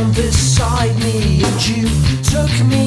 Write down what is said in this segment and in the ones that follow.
down beside me and you took me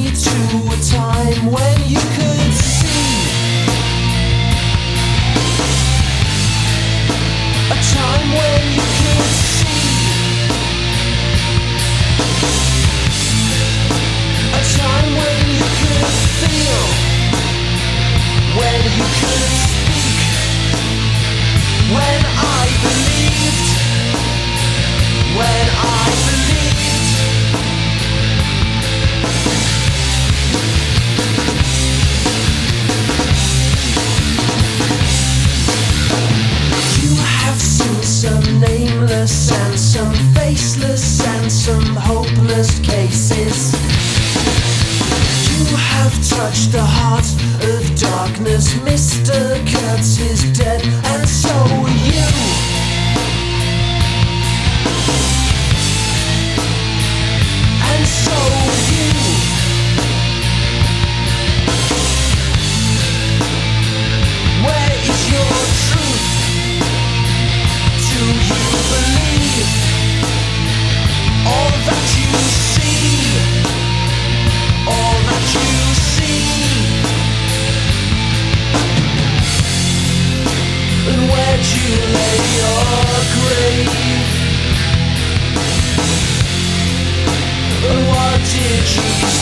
have touched the heart of darkness. Mr. Kurtz is dead, and so are you.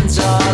mountains are